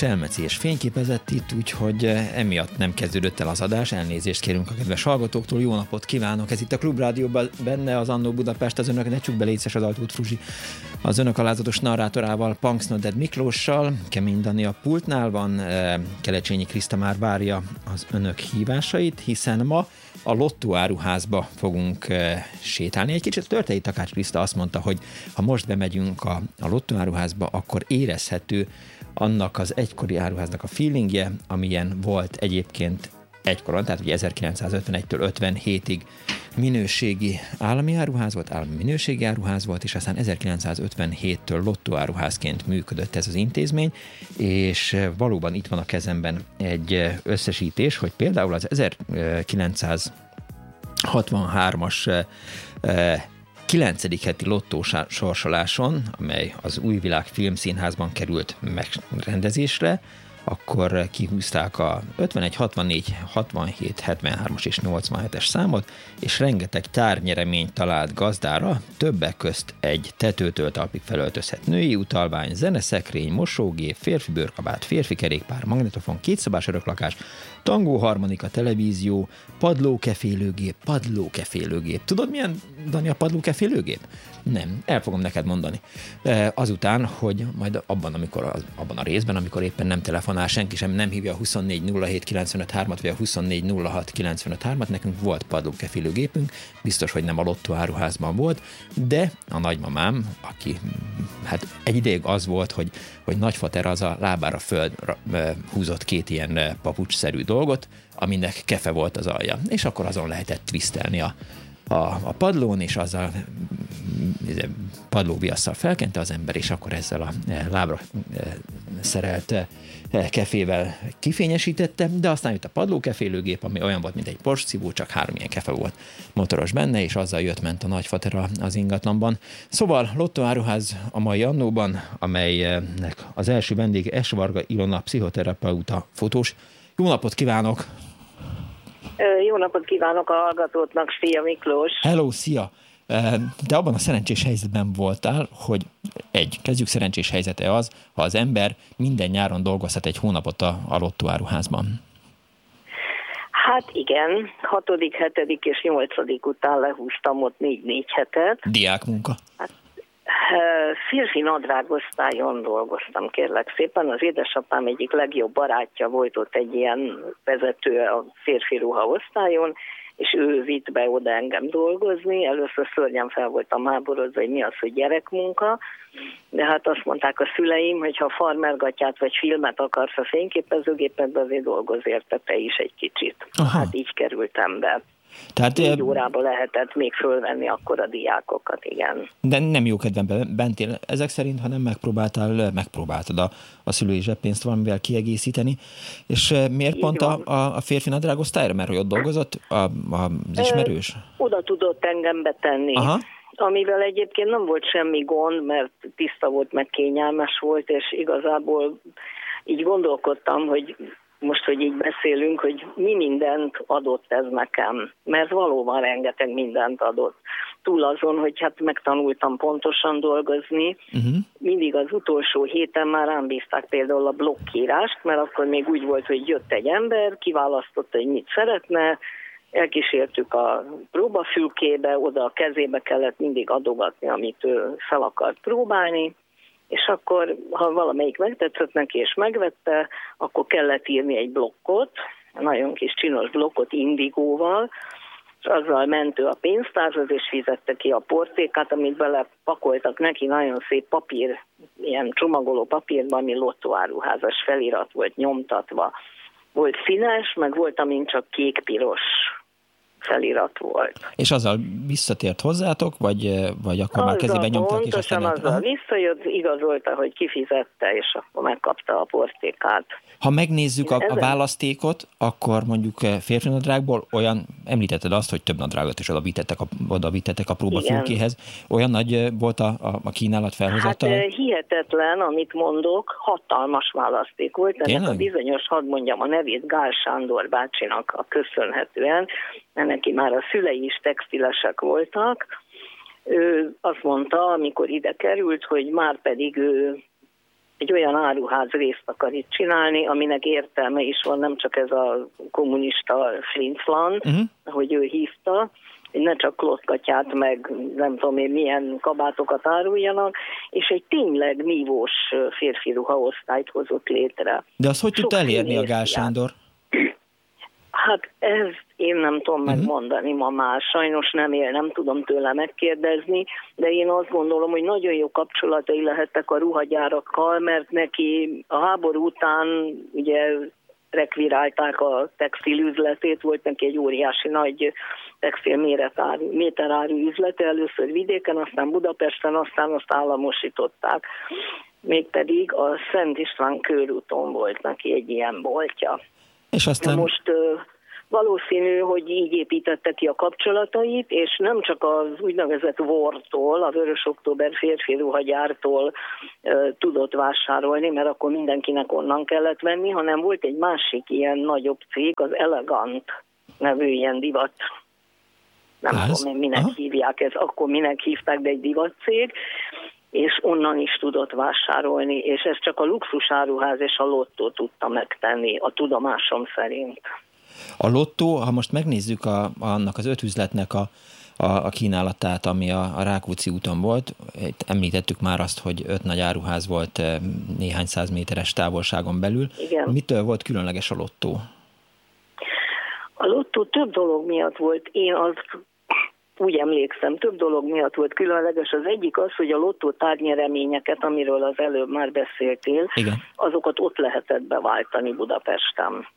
Selmeci és fényképezett itt, úgyhogy eh, emiatt nem kezdődött el az adás. Elnézést kérünk a kedves hallgatóktól. Jó napot kívánok! Ez itt a Klubrádióban benne az Annó Budapest, az önök, ne be létszes az Altót Fruzsi, az önök alázatos narrátorával, Punks Noded Miklóssal, Kemény Dani a pultnál van, eh, Kelecsényi Kriszta már várja az önök hívásait, hiszen ma a Lotto áruházba fogunk e, sétálni. Egy kicsit Törtei Takács Kriszta azt mondta, hogy ha most bemegyünk a, a Lotto áruházba, akkor érezhető annak az egykori áruháznak a feelingje, amilyen volt egyébként egykoron, tehát ugye 1951-től 57-ig minőségi állami áruház volt, állami minőségi áruház volt, és aztán 1957-től lottó áruházként működött ez az intézmény, és valóban itt van a kezemben egy összesítés, hogy például az 1963-as 9. heti lottó sorsoláson, amely az Új Világ Filmszínházban került megrendezésre, akkor kihúzták a 51, 64, 67, 73-as és 87-es számot, és rengeteg tárnyereményt talált gazdára, többek közt egy tetőtől talpig felöltözhet női utalvány, zeneszekrény, mosógép, férfi bőrkabát, férfi kerékpár, magnetofon, kétszobás öröklakás, tangó harmonika, televízió, padlókefélőgép, padlókefélőgép. Tudod milyen, Dani, a padlókefélőgép? Nem, el fogom neked mondani. Azután, hogy majd abban, amikor, abban a részben, amikor éppen nem telefonál senki sem, nem hívja a 2407 vagy a 2406 at nekünk volt padlókefélőgépünk, biztos, hogy nem a Lotto áruházban volt, de a nagymamám, aki hát egy ideig az volt, hogy, hogy nagyfater az a lábára föld húzott két ilyen papucsszerű dolgot, aminek kefe volt az alja. És akkor azon lehetett twistelni a, a, a padlón, és azzal izé, padlóviasszal felkente az ember, és akkor ezzel a lábra szerelt e, kefével kifényesítette, de aztán jött a padlókefélőgép, ami olyan volt, mint egy porszívó, csak három ilyen kefe volt motoros benne, és azzal jött-ment a nagyfatera az ingatlanban. Szóval Lotto Áruház a mai annóban, amelynek az első vendég Esvarga Ilona, pszichoterapeuta, fotós. Jó napot kívánok! Jó napot kívánok a hallgatóknak, Szia Miklós! Hello, szia! De abban a szerencsés helyzetben voltál, hogy egy, kezdjük szerencsés helyzete az, ha az ember minden nyáron dolgozhat egy hónapot a, a lottóáruházban. Hát igen, hatodik, hetedik és nyolcadik után lehúztam ott négy-négy hetet. Diákmunka? Hát Férfi nadrágosztályon dolgoztam, kérlek szépen. Az édesapám egyik legjobb barátja volt ott egy ilyen vezető a férfi ruha osztályon, és ő vitt be oda engem dolgozni. Először szörnyen fel voltam háborodva, hogy mi az, hogy gyerekmunka, de hát azt mondták a szüleim, hogy ha farmergatját vagy filmet akarsz a fényképezőgépedbe, azért dolgoz érte te is egy kicsit. Aha. Hát így kerültem be. Tehát, Négy órába lehetett még fölvenni akkor a diákokat, igen. De nem jó kedven bentél ezek szerint, hanem megpróbáltál, megpróbáltad a, a szülői zseppénzt valamivel kiegészíteni. És miért Így pont a, a, a férfi nadrág osztályra? Mert hogy ott dolgozott a, a, az ismerős? Ö, oda tudott engem betenni. Aha amivel egyébként nem volt semmi gond, mert tiszta volt, meg kényelmes volt, és igazából így gondolkodtam, hogy most, hogy így beszélünk, hogy mi mindent adott ez nekem, mert valóban rengeteg mindent adott. Túl azon, hogy hát megtanultam pontosan dolgozni, uh-huh. mindig az utolsó héten már rám bízták például a blokkírást, mert akkor még úgy volt, hogy jött egy ember, kiválasztotta, hogy mit szeretne, elkísértük a próbafülkébe, oda a kezébe kellett mindig adogatni, amit ő fel akart próbálni, és akkor, ha valamelyik megtetszett neki és megvette, akkor kellett írni egy blokkot, nagyon kis csinos blokkot indigóval, és azzal ment ő a pénztárhoz, és fizette ki a portékát, amit belepakoltak neki, nagyon szép papír, ilyen csomagoló papírban, ami lottóáruházas felirat volt nyomtatva. Volt színes, meg volt, amin csak kék-piros felirat volt. És azzal visszatért hozzátok, vagy, vagy akkor már kezébe nyomták és aztán... azzal visszajött, igazolta, hogy kifizette, és akkor megkapta a portékát. Ha megnézzük a, a választékot, akkor mondjuk férfi nadrágból olyan, említetted azt, hogy több nadrágot is oda vittetek a, oda vittetek a próbafülkéhez. Olyan nagy volt a, a, a kínálat felhozata? Hát hihetetlen, amit mondok, hatalmas választék volt. Ennek Tényleg? a bizonyos, hadd mondjam a nevét, Gál Sándor bácsinak a köszönhetően, neki már a szülei is textilesek voltak, ő azt mondta, amikor ide került, hogy már pedig ő egy olyan áruház részt akar itt csinálni, aminek értelme is van, nem csak ez a kommunista flinclan, uh-huh. ahogy ő hívta, hogy ne csak kloszkatyát, meg nem tudom én milyen kabátokat áruljanak, és egy tényleg nívós férfi ruhaosztályt hozott létre. De azt hogy tudta elérni a Gál Sándor? Hát ez én nem tudom uh-huh. megmondani ma már, sajnos nem él, nem tudom tőle megkérdezni, de én azt gondolom, hogy nagyon jó kapcsolatai lehettek a ruhagyárakkal, mert neki a háború után ugye rekvirálták a textilüzletét, volt neki egy óriási nagy textil méretárú, méterárú üzlete, először vidéken, aztán Budapesten, aztán azt államosították. Mégpedig a Szent István körúton volt neki egy ilyen boltja. És aztán... Most valószínű, hogy így építette ki a kapcsolatait, és nem csak az úgynevezett Vortól, a Vörös Október férfi ruhagyártól e, tudott vásárolni, mert akkor mindenkinek onnan kellett venni, hanem volt egy másik ilyen nagyobb cég, az Elegant nevű ilyen divat nem Ez? tudom én minek Aha. hívják ez, akkor minek hívták, de egy divatcég, és onnan is tudott vásárolni, és ez csak a luxusáruház és a lottó tudta megtenni, a tudomásom szerint. A lottó, ha most megnézzük a, annak az öt üzletnek a, a, a kínálatát, ami a, a Rákóczi úton volt, itt említettük már azt, hogy öt nagy áruház volt eh, néhány száz méteres távolságon belül. Igen. Mitől volt különleges a lottó? A lottó több dolog miatt volt. Én azt úgy emlékszem, több dolog miatt volt különleges. Az egyik az, hogy a lottó tárnyereményeket, amiről az előbb már beszéltél, Igen. azokat ott lehetett beváltani Budapesten.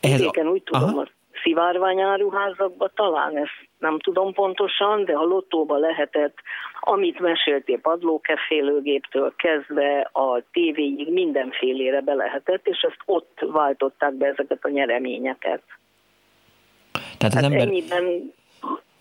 Vidéken úgy tudom, Aha. a szivárványáruházakban talán ezt nem tudom pontosan, de a lottóba lehetett, amit meséltél, padlókefélőgéptől kezdve a tévéig mindenfélére be lehetett, és ezt ott váltották be ezeket a nyereményeket. Tehát az hát ember... ennyiben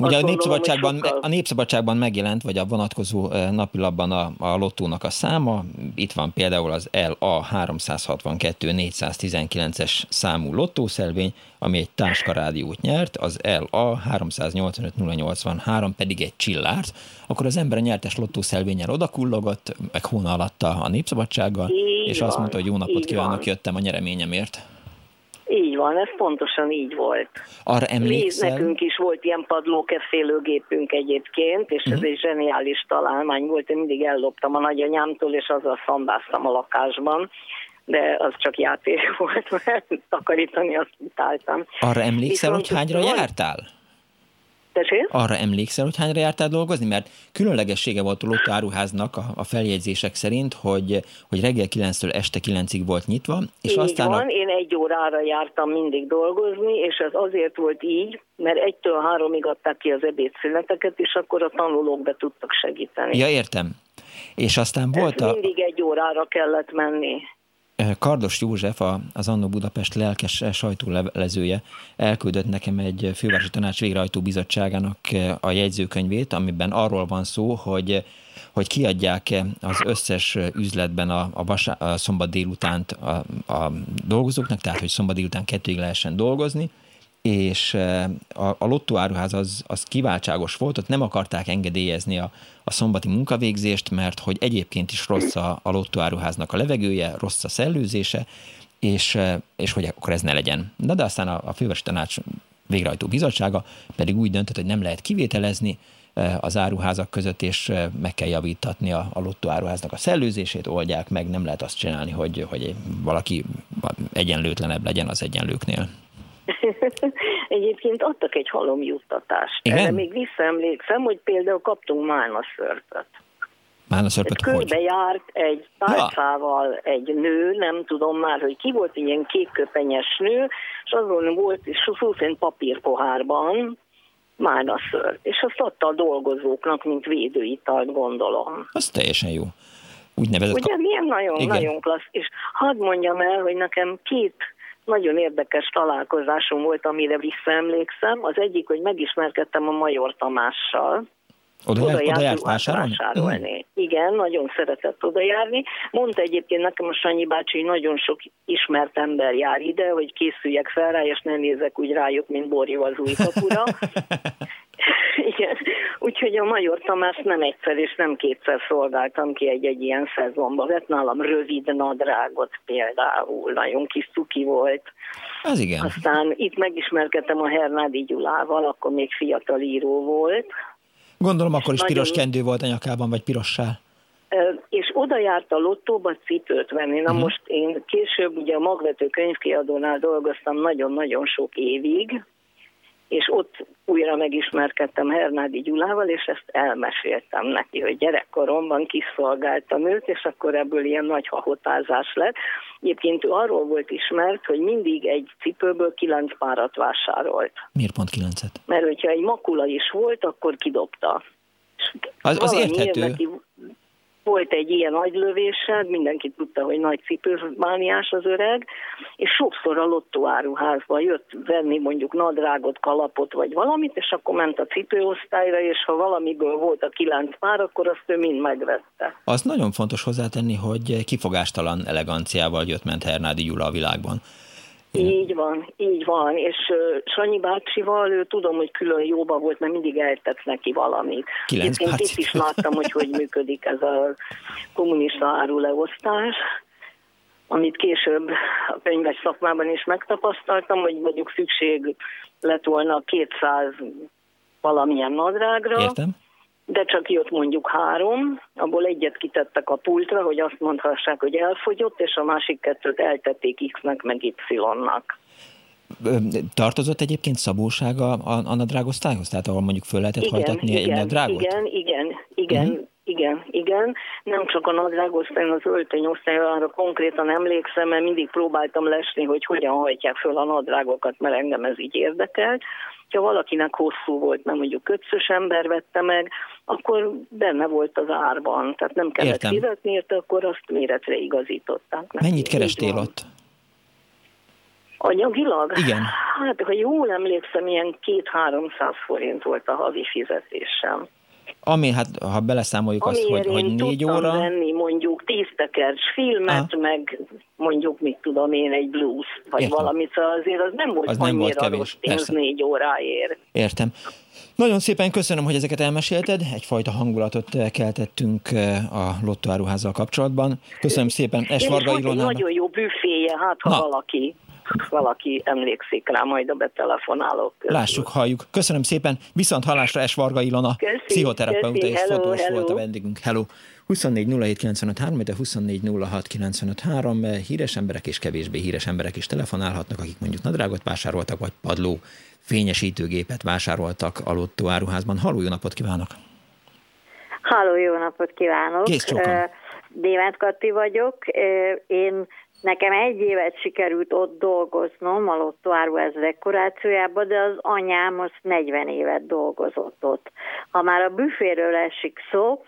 Ugye a népszabadságban, sokkal... a népszabadságban megjelent, vagy a vonatkozó napilapban a, a lottónak a száma. Itt van például az LA 362 419-es számú lottószelvény, ami egy táskarádiót nyert, az LA 385 083 pedig egy csillárt, akkor az ember a nyertes lottószelvényel odakullogott, meg hóna alatta a népszabadsággal, így és van, azt mondta, hogy jó napot kívánok, van. jöttem a nyereményemért. Így van, ez pontosan így volt. Arra emlékszel? nekünk is volt ilyen padlókefélőgépünk egyébként, és uh-huh. ez mhm. egy zseniális találmány volt. Én mindig elloptam a nagyanyámtól, és azzal szambáztam a lakásban de az csak játék volt, mert takarítani azt utáltam. Arra emlékszel, Viszont hogy hányra jártál? Tessék? Arra emlékszel, hogy hányra jártál dolgozni? Mert különlegessége volt a lottáruháznak a, a feljegyzések szerint, hogy, hogy reggel 9-től este 9-ig volt nyitva. És így aztán van, a... én egy órára jártam mindig dolgozni, és ez azért volt így, mert egytől háromig adták ki az ebédszüneteket, és akkor a tanulók be tudtak segíteni. Ja, értem. És aztán volt ez a... mindig egy órára kellett menni. Kardos József, az Annó Budapest lelkes sajtólezője elküldött nekem egy fővárosi tanács végrehajtó bizottságának a jegyzőkönyvét, amiben arról van szó, hogy hogy kiadják az összes üzletben a, a, vasá, a szombat délutánt a, a dolgozóknak, tehát hogy szombat délután kettőig lehessen dolgozni, és a, a lottóáruház az, az kiváltságos volt, ott nem akarták engedélyezni a, a szombati munkavégzést, mert hogy egyébként is rossz a, a lottóáruháznak a levegője, rossz a szellőzése, és, és hogy akkor ez ne legyen. De, de aztán a, a fővárosi tanács végrehajtó bizottsága pedig úgy döntött, hogy nem lehet kivételezni az áruházak között, és meg kell javítatni a, a lottó áruháznak a szellőzését, oldják meg, nem lehet azt csinálni, hogy, hogy valaki egyenlőtlenebb legyen az egyenlőknél. Egyébként adtak egy halomjuttatást. Igen? Erre még visszaemlékszem, hogy például kaptunk málnaszörpöt. Málnaszörpöt hogy? Körbe járt egy tárcával ja. egy nő, nem tudom már, hogy ki volt, ilyen kékköpenyes nő, és azon volt, és szó papírpohárban, málnaszört, és azt adta a dolgozóknak, mint védőitalt, gondolom. Az teljesen jó. Úgynevezett... Ugye milyen nagyon, Igen. nagyon klassz. És hadd mondjam el, hogy nekem két nagyon érdekes találkozásom volt, amire visszaemlékszem. Az egyik, hogy megismerkedtem a Major Tamással, oda, oda, oda járt vásárolni? vásárolni. Igen, nagyon szeretett oda járni. Mondta egyébként nekem a Sanyi bácsi, hogy nagyon sok ismert ember jár ide, hogy készüljek fel rá, és ne nézek úgy rájuk, mint Borjú az új kapura. Igen, úgyhogy a Major Tamás nem egyszer és nem kétszer szolgáltam ki egy-egy ilyen szezonba. Vett nálam rövid nadrágot például, nagyon kis cuki volt. Az igen. Aztán itt megismerkedtem a Hernádi Gyulával, akkor még fiatal író volt, Gondolom akkor is piros nagyon... kendő volt a nyakában, vagy pirossál. És oda járt a lottóba cipőt venni. Na uh-huh. most én később ugye a magvető könyvkiadónál dolgoztam nagyon-nagyon sok évig, és ott újra megismerkedtem Hernádi Gyulával, és ezt elmeséltem neki, hogy gyerekkoromban kiszolgáltam őt, és akkor ebből ilyen nagy hahotázás lett. Egyébként arról volt ismert, hogy mindig egy cipőből kilenc párat vásárolt. Miért pont kilencet? Mert hogyha egy makula is volt, akkor kidobta. Az, az érthető. Neki volt egy ilyen agylövésed, mindenki tudta, hogy nagy cipőmániás az öreg, és sokszor a lottóáruházba jött venni mondjuk nadrágot, kalapot vagy valamit, és akkor ment a cipőosztályra, és ha valamiből volt a kilenc pár, akkor azt ő mind megvette. Az nagyon fontos hozzátenni, hogy kifogástalan eleganciával jött ment Hernádi Gyula a világban. Így van, így van, és uh, Sanyi bácsival ő tudom, hogy külön jóba volt, mert mindig eltett neki valamit. Egyébként itt is láttam, hogy hogy működik ez a kommunista áruleosztás, amit később a könyves szakmában is megtapasztaltam, hogy mondjuk szükség lett volna 200 valamilyen nadrágra, Értem de csak jött mondjuk három, abból egyet kitettek a pultra, hogy azt mondhassák, hogy elfogyott, és a másik kettőt eltették X-nek, meg Y-nak. Tartozott egyébként szabósága a, a nadrágosztályhoz? Tehát ahol mondjuk föl lehetett igen, hajtatni igen, egy nadrágot? Igen, igen, igen, uh-huh. Igen, igen. Nem csak a nadrágosztályon, az öltönyosztályon, konkrétan emlékszem, mert mindig próbáltam lesni, hogy hogyan hajtják föl a nadrágokat, mert engem ez így érdekelt ha valakinek hosszú volt, nem mondjuk kötszös ember vette meg, akkor benne volt az árban, tehát nem kellett Értem. fizetni érte, akkor azt méretre igazították. Neki. Mennyit kerestél ott? Anyagilag? Igen. Hát, ha jól emlékszem, ilyen két-háromszáz forint volt a havi fizetésem. Ami, hát ha beleszámoljuk azt, hogy, hogy négy óra... venni mondjuk tíz tekercs filmet, ah. meg mondjuk, mit tudom én, egy blues, vagy Értem. valamit, szóval azért az nem volt az annyira nem volt kevés. rossz négy óráért. Értem. Nagyon szépen köszönöm, hogy ezeket elmesélted. Egyfajta hangulatot keltettünk eh, a lottóáruházzal kapcsolatban. Köszönöm szépen. Es Varga Ilonának. Nagyon jó büféje, hát ha Na. valaki valaki emlékszik rá, majd a betelefonálók. Közül. Lássuk, halljuk. Köszönöm szépen. Viszont hallásra Es Varga Ilona, köszi, pszichoterapeuta és fotós volt a vendégünk. Hello! 24 de 24 híres emberek és kevésbé híres emberek is telefonálhatnak, akik mondjuk nadrágot vásároltak, vagy padló fényesítőgépet vásároltak a Lotto áruházban. Halló, jó napot kívánok! Halló, jó napot kívánok! Kész Démát Katti vagyok. Én Nekem egy évet sikerült ott dolgoznom, a Lotto Áruház dekorációjában, de az anyám az 40 évet dolgozott ott. Ha már a büféről esik szó,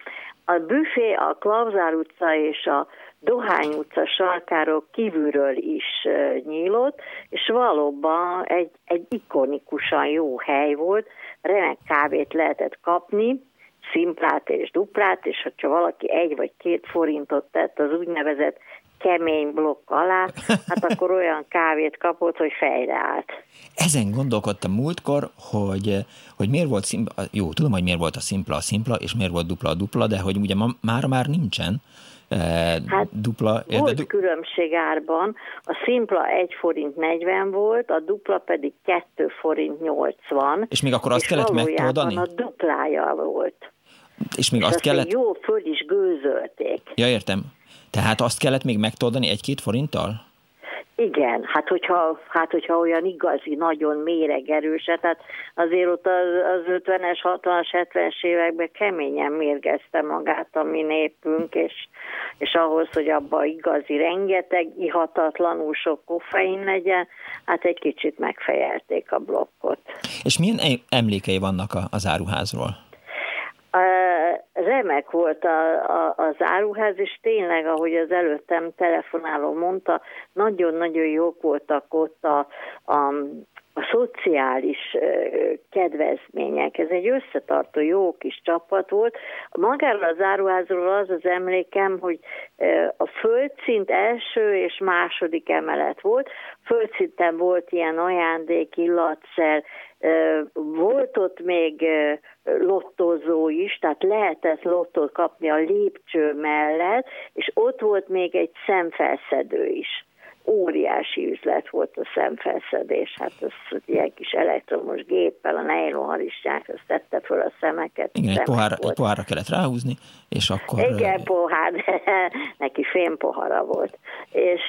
a büfé a Klavzár utca és a Dohány utca sarkáról kívülről is nyílott, és valóban egy, egy ikonikusan jó hely volt, remek kávét lehetett kapni, szimplát és duplát, és ha valaki egy vagy két forintot tett az úgynevezett kemény blokk alá, hát akkor olyan kávét kapott, hogy fejre állt. Ezen gondolkodtam múltkor, hogy, hogy miért volt szimpla, jó, tudom, hogy miért volt a szimpla a szimpla, és miért volt dupla a dupla, de hogy ugye ma, már már nincsen, Hát dupla... Volt du különbség árban, a szimpla 1 forint 40 volt, a dupla pedig 2 forint 80. És még akkor azt kellett megtoldani? a duplája volt. És még és azt, azt kellett... jó föl is gőzölték. Ja, értem. Tehát azt kellett még megtoldani egy-két forinttal? Igen, hát hogyha, hát hogyha olyan igazi, nagyon méregerőse, tehát azért ott az, az 50-es, 60-as, 70-es években keményen mérgezte magát a mi népünk, és, és ahhoz, hogy abban igazi, rengeteg, ihatatlanul sok koffein legyen, hát egy kicsit megfejelték a blokkot. És milyen emlékei vannak az áruházról? Remek volt a, a, az áruház, és tényleg, ahogy az előttem telefonáló mondta, nagyon-nagyon jók voltak ott a, a, a szociális kedvezmények. Ez egy összetartó jó kis csapat volt. Magáról az áruházról az az emlékem, hogy a földszint első és második emelet volt. Földszinten volt ilyen ajándék, illatszer, volt ott még lottozó is, tehát lehetett lottót kapni a lépcső mellett, és ott volt még egy szemfelszedő is. Óriási üzlet volt a szemfelszedés, hát az ilyen kis elektromos géppel, a nejlonharisság, azt tette föl a szemeket. Igen, egy, pohár, egy pohárra kellett ráhúzni, és akkor... Igen, pohár, neki fém pohara volt. És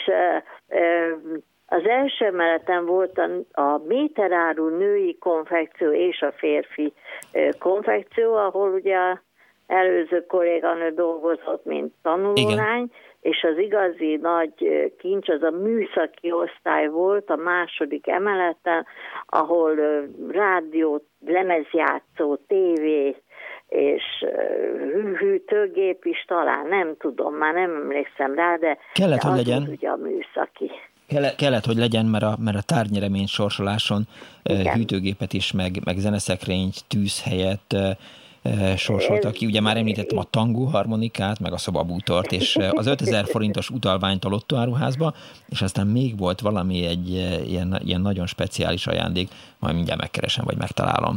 az első emeleten volt a, a méteráru női konfekció és a férfi konfekció, ahol ugye előző kolléganő dolgozott, mint tanulólány, és az igazi nagy kincs az a műszaki osztály volt a második emeleten, ahol rádió, lemezjátszó, tévé és hűtőgép is talán, nem tudom, már nem emlékszem rá, de, Kellett, de hogy legyen. ugye a műszaki. Kellett, kellett, hogy legyen, mert a, mert a tárnyeremény sorsoláson Igen. hűtőgépet is, meg, meg zeneszekrényt, tűzhelyet sorsoltak ki. Ugye már említettem a tangó harmonikát, meg a szobabútort, és az 5000 forintos utalványt a lottoáruházba, és aztán még volt valami egy ilyen, ilyen nagyon speciális ajándék, majd mindjárt megkeresem, vagy megtalálom.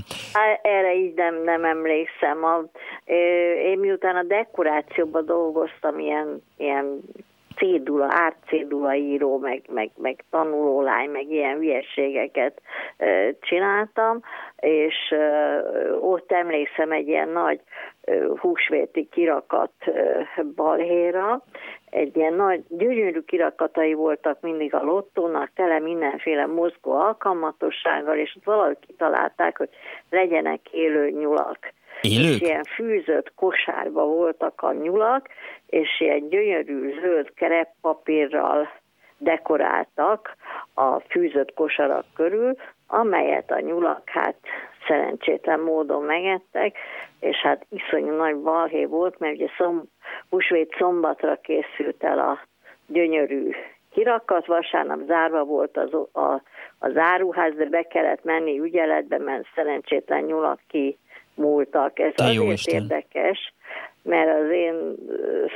Erre így nem, nem emlékszem. A, én miután a dekorációban dolgoztam, ilyen, ilyen cédula, árcédula író, meg, meg, meg tanulólány, meg ilyen hülyeségeket csináltam, és ott emlékszem egy ilyen nagy húsvéti kirakat balhéra, egy ilyen nagy, gyönyörű kirakatai voltak mindig a lottónak, tele mindenféle mozgó alkalmatossággal, és ott valahogy kitalálták, hogy legyenek élő nyulak. Élők? És ilyen fűzött kosárba voltak a nyulak, és ilyen gyönyörű zöld kereppapírral dekoráltak a fűzött kosarak körül, amelyet a nyulak hát szerencsétlen módon megettek, és hát iszonyú nagy balhé volt, mert ugye szom, húsvét szombatra készült el a gyönyörű kirakat, vasárnap zárva volt az, a, az áruház, de be kellett menni ügyeletbe, mert szerencsétlen nyulak ki múltak. Ez Te azért Isten. érdekes, mert az én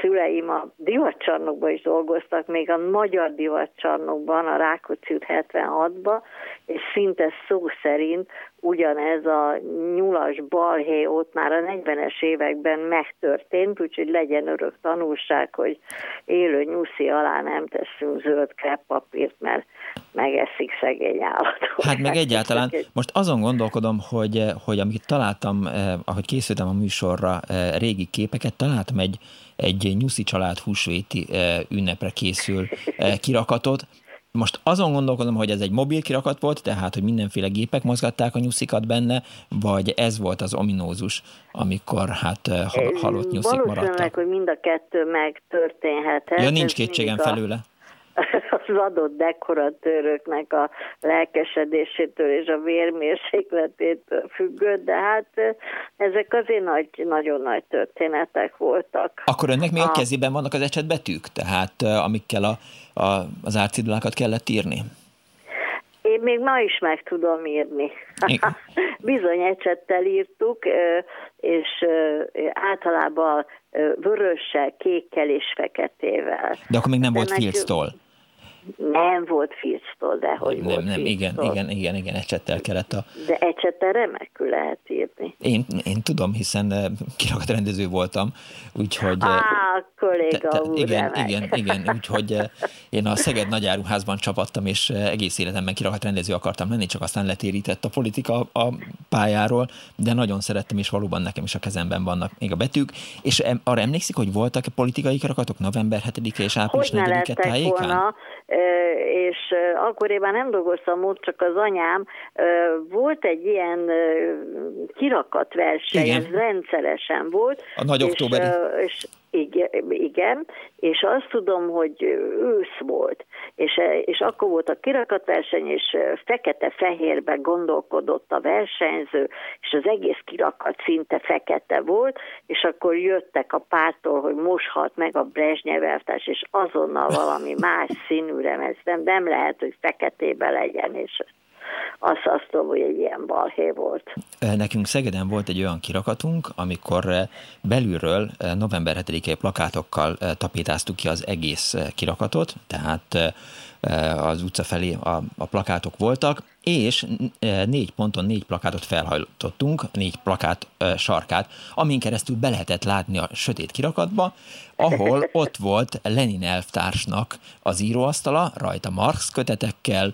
szüleim a divatcsarnokban is dolgoztak, még a magyar divatcsarnokban, a Rákóczi 76-ban, és szinte szó szerint ugyanez a nyulas balhé ott már a 40-es években megtörtént, úgyhogy legyen örök tanulság, hogy élő nyuszi alá nem teszünk zöld kreppapírt, mert megeszik szegény állatot. Hát meg egyáltalán, most azon gondolkodom, hogy, hogy amit találtam, eh, ahogy készültem a műsorra, eh, régi képeket, találtam egy, egy nyuszi család húsvéti eh, ünnepre készül eh, kirakatot, most azon gondolkodom, hogy ez egy mobil kirakat volt, tehát, hogy mindenféle gépek mozgatták a nyuszikat benne, vagy ez volt az ominózus, amikor hát halott nyuszik maradtak. Valószínűleg, hogy mind a kettő megtörténhetett. Ja, nincs kétségem felőle. Az adott dekoratőröknek a lelkesedésétől és a vérmérsékletétől függött, de hát ezek azért nagy, nagyon nagy történetek voltak. Akkor önnek még a, kezében vannak az ecsetbetűk, tehát amikkel a, a, az árcidulákat kellett írni? Én még ma is meg tudom írni. Bizony ecsettel írtuk, és általában vörössel, kékkel és feketével. De akkor még nem De volt filctól. Nem volt filctól, de hogy nem, volt Nem, igen, igen, igen, igen, ecsettel kellett a... De ecsettel remekül lehet írni. Én, én tudom, hiszen kirakatrendező voltam, úgyhogy... Á, kolléga te, te, úr, Igen, igen, igen, úgyhogy én a Szeged nagyáruházban csapattam, és egész életemben kirakatrendező akartam lenni, csak aztán letérített a politika a pályáról, de nagyon szerettem, és valóban nekem is a kezemben vannak még a betűk. És arra emlékszik, hogy voltak politikai kirakatok november 7-e és április 4-e tájékán? Volna, és akkoriban nem dolgoztam ott, csak az anyám, volt egy ilyen kirakatverseny, ez rendszeresen volt. A nagy októberi. És, és igen, és azt tudom, hogy ősz volt, és, és akkor volt a kirakatverseny, és fekete-fehérben gondolkodott a versenyző, és az egész kirakat szinte fekete volt, és akkor jöttek a pártól, hogy most halt meg a Brezsnyev és azonnal valami más színűre, mert nem, nem lehet, hogy feketébe legyen, és azt azt hogy egy ilyen balhé volt. Nekünk Szegeden volt egy olyan kirakatunk, amikor belülről november 7-i plakátokkal tapétáztuk ki az egész kirakatot, tehát az utca felé a, a plakátok voltak, és négy ponton négy plakátot felhajtottunk, négy plakát sarkát, amin keresztül be lehetett látni a sötét kirakatba, ahol ott volt Lenin elvtársnak az íróasztala, rajta Marx kötetekkel,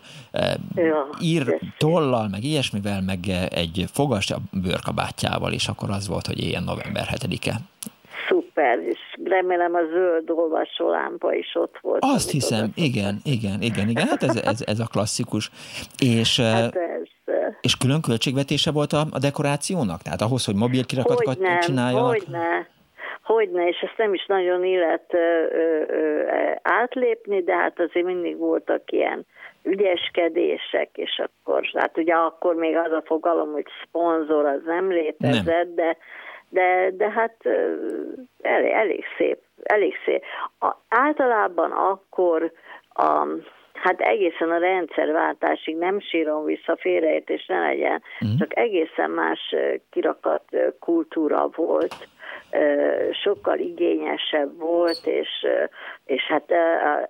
ír tollal, meg ilyesmivel, meg egy fogas bőrkabátjával, és akkor az volt, hogy ilyen november 7-e szuper, és remélem a zöld olvasólámpa is ott volt. Azt hiszem, igen, igen, igen, igen, hát ez, ez, ez a klasszikus. És, hát és külön költségvetése volt a, a dekorációnak? Tehát ahhoz, hogy mobil kirakatokat csináljanak? Hogyne, hogyne, és ezt nem is nagyon illet ö, ö, ö, átlépni, de hát azért mindig voltak ilyen ügyeskedések, és akkor, hát ugye akkor még az a fogalom, hogy szponzor, az nem létezett, nem. de de, de hát elég, elég szép, elég szép. A, általában akkor a, hát egészen a rendszerváltásig nem sírom vissza, félreértés ne legyen, uh-huh. csak egészen más kirakat kultúra volt sokkal igényesebb volt, és, és hát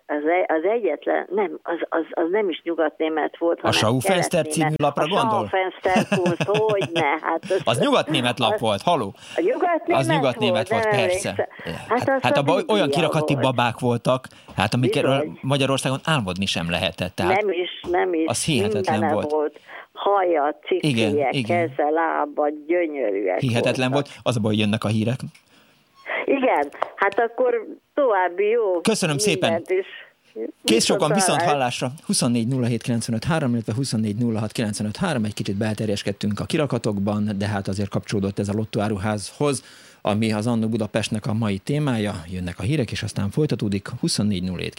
az, az egyetlen, nem, az, az, az nem is nyugatnémet volt, A Schaufenster című lapra a gondol? A Schaufenster hogy ne, hát az, az nyugatnémet lap volt, haló? A nyugatnémet Az nyugatnémet volt, volt persze. Hát, hát, hát abban olyan kirakati volt. babák voltak, hát amikről Magyarországon álmodni sem lehetett. Tehát nem is, nem is. Az hihetetlen volt. volt haja, cikkie, keze, lába, gyönyörűek Hihetetlen voltak. volt. Az a baj, jönnek a hírek. Igen, hát akkor további jó. Köszönöm szépen. Is. Kész sokan viszont hallásra. 24 illetve 24 egy kicsit belterjeskedtünk a kirakatokban, de hát azért kapcsolódott ez a lottóáruházhoz ami az Annó Budapestnek a mai témája. Jönnek a hírek, és aztán folytatódik 24 07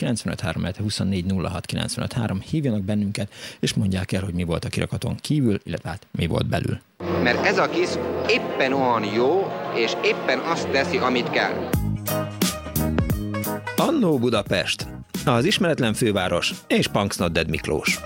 Hívjanak bennünket, és mondják el, hogy mi volt a kirakaton kívül, illetve hát mi volt belül. Mert ez a kis éppen olyan jó, és éppen azt teszi, amit kell. Annó Budapest, az ismeretlen főváros és Punksnodded Miklós.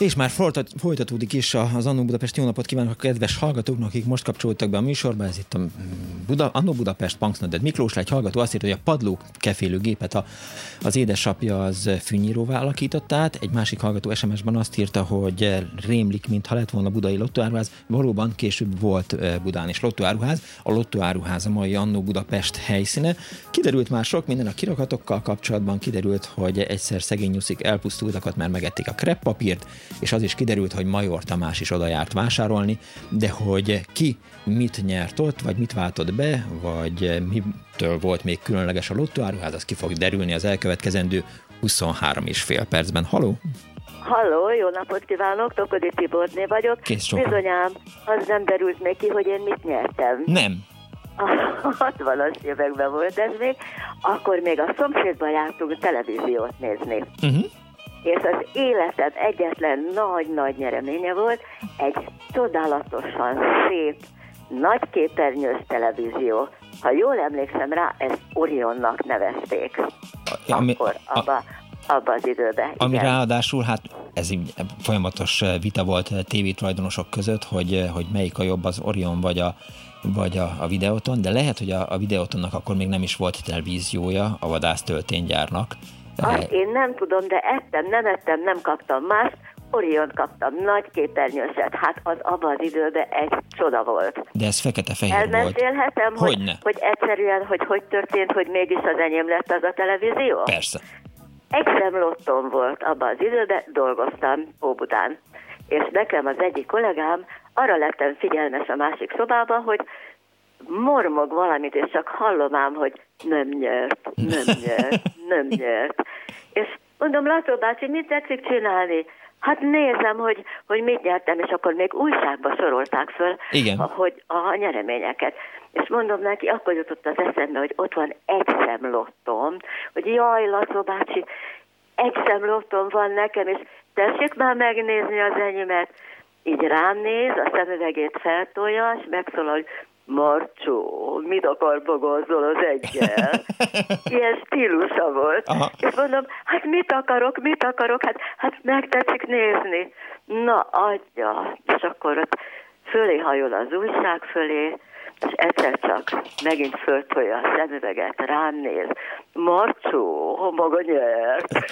És már folytatódik is az Annó Budapest. Jó napot kívánok a kedves hallgatóknak, akik most kapcsolódtak be a műsorba. Ez itt a Buda, Annó Budapest, Punksnoded Miklós, egy hallgató azt írta, hogy a padló kefélő gépet a, az édesapja az fűnyíróvá alakította át. Egy másik hallgató SMS-ben azt írta, hogy rémlik, mintha lett volna budai lottóáruház. Valóban később volt Budán is lottóáruház. A lottóáruház a mai Annó Budapest helyszíne. Kiderült már sok minden a kirakatokkal kapcsolatban, kiderült, hogy egyszer szegény nyuszik elpusztultakat, mert megették a kreppapírt, és az is kiderült, hogy Major Tamás is oda járt vásárolni, de hogy ki mit nyert ott, vagy mit váltott be, vagy mitől volt még különleges a lottóáruház, az ki fog derülni az elkövetkezendő 23 és fél percben. Haló! Halló, jó napot kívánok, Tokodi Tiborné vagyok. Kész Bizonyám, az nem derült még ki, hogy én mit nyertem. Nem. A 60-as években volt ez még, akkor még a szomszédban jártunk televíziót nézni. Uh-huh és az életem egyetlen nagy-nagy nyereménye volt egy csodálatosan szép, nagy képernyős televízió. Ha jól emlékszem rá, ezt Orionnak nevezték. Ami, Akkor abba, abba az időben. Ami igen. ráadásul, hát ez így folyamatos vita volt tévétulajdonosok között, hogy, hogy melyik a jobb, az Orion vagy a, vagy a, a videóton, de lehet, hogy a, a videótonnak akkor még nem is volt televíziója a vadásztölténygyárnak, azt én nem tudom, de ettem, nem ettem, nem kaptam más. Orion kaptam, nagy képernyőset, hát az abban az időben egy csoda volt. De ez fekete-fehér volt. Elmesélhetem, hogy, hogy egyszerűen, hogy hogy történt, hogy mégis az enyém lett az a televízió? Persze. Egy szemlottom volt abban az időben, dolgoztam Óbudán. És nekem az egyik kollégám, arra lettem figyelmes a másik szobában, hogy mormog valamit, és csak hallom ám, hogy nem nyert, nem nyert, nem nyert. És mondom, Laco bácsi, mit tetszik csinálni? Hát nézem, hogy, hogy mit nyertem, és akkor még újságba sorolták föl, Igen. hogy a nyereményeket. És mondom neki, akkor jutott az eszembe, hogy ott van egy szemlottom, hogy jaj, Laco bácsi, egy szemlottom van nekem, és tessék már megnézni az enyémet. Így rám néz, a szemüvegét feltolja, és megszólal, hogy Marcsó, mit akar bogozol az egyel? Ilyen stílusa volt. Aha. És mondom, hát mit akarok, mit akarok, hát, hát megtetszik nézni. Na, adja. És akkor ott fölé hajol az újság fölé, és egyszer csak megint föltolja a szemüveget, rám néz. Marcsó, maga nyert.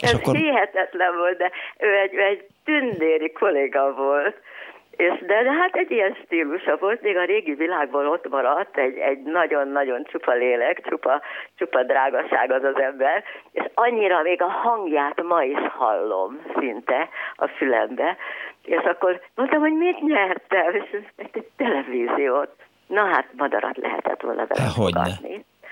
Ez akkor... hihetetlen volt, de ő egy, egy tündéri kolléga volt, és de, de hát egy ilyen stílusa volt, még a régi világból ott maradt, egy, egy nagyon-nagyon csupa lélek, csupa, csupa drágaság az az ember, és annyira még a hangját ma is hallom szinte a fülembe, és akkor mondtam, hogy mit nyertem, és egy televíziót. Na hát madarat lehetett volna vele Hogyne.